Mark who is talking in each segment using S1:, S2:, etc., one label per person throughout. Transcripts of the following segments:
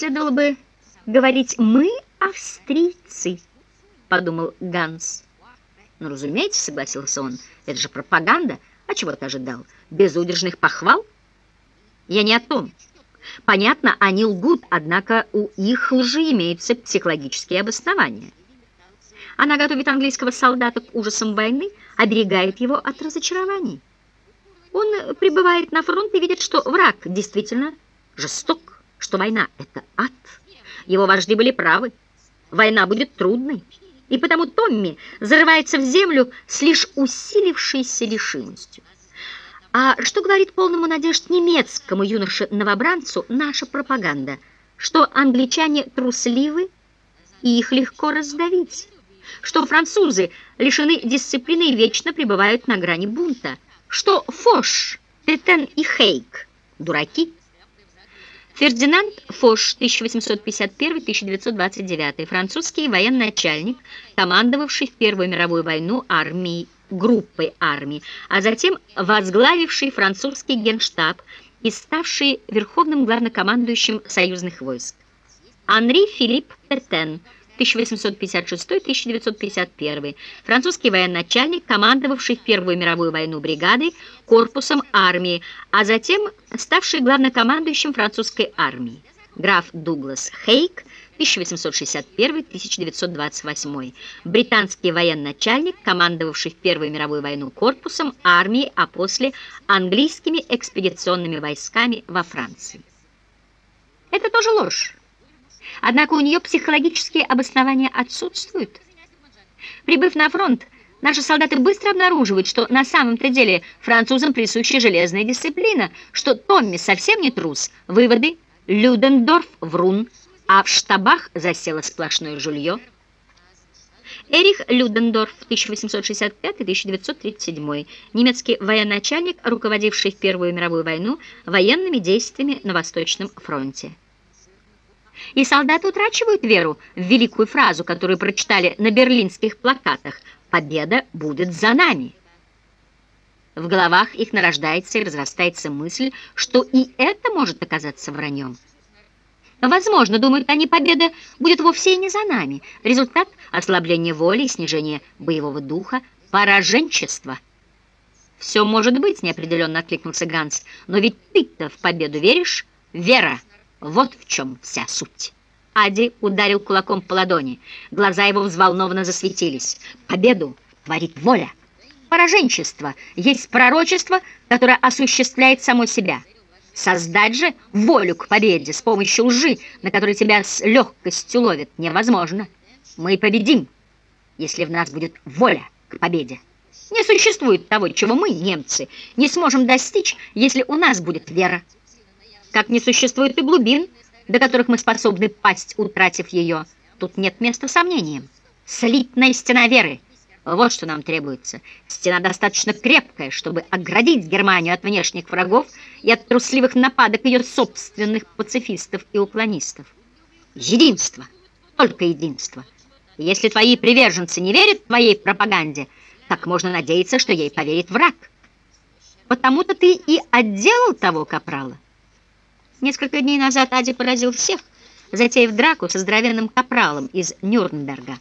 S1: следовало бы говорить «мы австрийцы», — подумал Ганс. «Ну, разумеется», — согласился он, — «это же пропаганда. А чего ты ожидал? Безудержных похвал?» «Я не о том. Понятно, они лгут, однако у их лжи имеются психологические обоснования. Она готовит английского солдата к ужасам войны, оберегает его от разочарований. Он прибывает на фронт и видит, что враг действительно жесток, что война — это ад. Его вожди были правы. Война будет трудной. И потому Томми зарывается в землю с лишь усилившейся решимостью. А что говорит полному надежд немецкому юноше-новобранцу наша пропаганда? Что англичане трусливы и их легко раздавить? Что французы лишены дисциплины и вечно пребывают на грани бунта? Что Фош, Петен и Хейк – дураки? Фердинанд Фош, 1851-1929, французский военачальник, командовавший в Первую мировую войну армией группой армий, а затем возглавивший французский генштаб и ставший верховным главнокомандующим союзных войск. Анри Филипп Петен, 1856-1951, французский военачальник, командовавший в Первую мировую войну бригадой, корпусом армии, а затем ставший главнокомандующим французской армии. Граф Дуглас Хейк, 1861-1928, британский военачальник, командовавший в Первую мировую войну корпусом армии, а после английскими экспедиционными войсками во Франции. Это тоже ложь. Однако у нее психологические обоснования отсутствуют. Прибыв на фронт, наши солдаты быстро обнаруживают, что на самом-то деле французам присуща железная дисциплина, что Томми совсем не трус. Выводы – Людендорф, Врун – а в штабах засело сплошное жулье. Эрих Людендорф, 1865-1937, немецкий военачальник, руководивший в Первую мировую войну военными действиями на Восточном фронте. И солдаты утрачивают веру в великую фразу, которую прочитали на берлинских плакатах «Победа будет за нами». В головах их нарождается и разрастается мысль, что и это может оказаться враньем. Возможно, думают они, победа будет вовсе и не за нами. Результат – ослабление воли и снижение боевого духа, пораженчество. «Все может быть», – неопределенно откликнулся Ганс. «Но ведь ты-то в победу веришь? Вера! Вот в чем вся суть». Ади ударил кулаком по ладони. Глаза его взволнованно засветились. «Победу творит воля. Пораженчество есть пророчество, которое осуществляет само себя». Создать же волю к победе с помощью лжи, на которой тебя с легкостью ловят, невозможно. Мы победим, если в нас будет воля к победе. Не существует того, чего мы, немцы, не сможем достичь, если у нас будет вера. Как не существует и глубин, до которых мы способны пасть, утратив ее. Тут нет места сомнениям. Слитная стена веры — вот что нам требуется. Стена достаточно крепкая, чтобы оградить Германию от внешних врагов и от трусливых нападок ее собственных пацифистов и уклонистов. Единство, только единство. Если твои приверженцы не верят твоей пропаганде, так можно надеяться, что ей поверит враг. Потому-то ты и отделал того капрала. Несколько дней назад Ади поразил всех, затеяв драку со здоровенным капралом из Нюрнберга.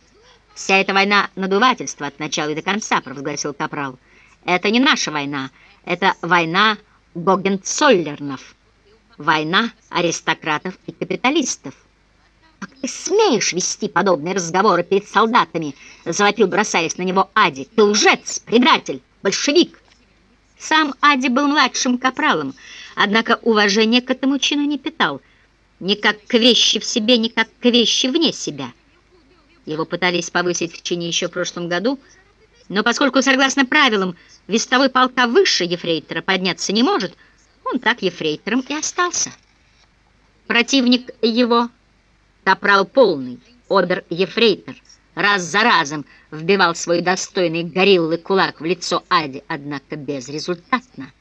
S1: «Вся эта война — надувательство от начала и до конца», — провозгласил Капрал. «Это не наша война, это война Гогенцоллернов, война аристократов и капиталистов». «Как ты смеешь вести подобные разговоры перед солдатами?» — завопил, бросаясь на него Ади. «Ты лжец, предатель, большевик!» Сам Ади был младшим капралом, однако уважения к этому чину не питал, ни как к вещи в себе, ни как к вещи вне себя. Его пытались повысить в чине еще в прошлом году, но поскольку, согласно правилам, вестовой полка выше ефрейтора подняться не может, он так ефрейтором и остался. Противник его, капрал полный, обер-ефрейтор, раз за разом вбивал свой достойный гориллы кулак в лицо Ади, однако безрезультатно.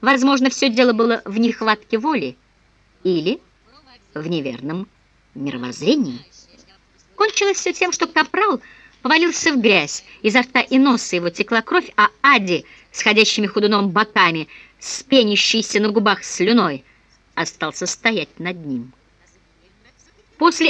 S1: Возможно, все дело было в нехватке воли или в неверном мировоззрении. Кончилось все тем, что капрал повалился в грязь, изо рта и носа его текла кровь, а Ади, сходящими худуном боками, с пенящейся на губах слюной, остался стоять над ним. После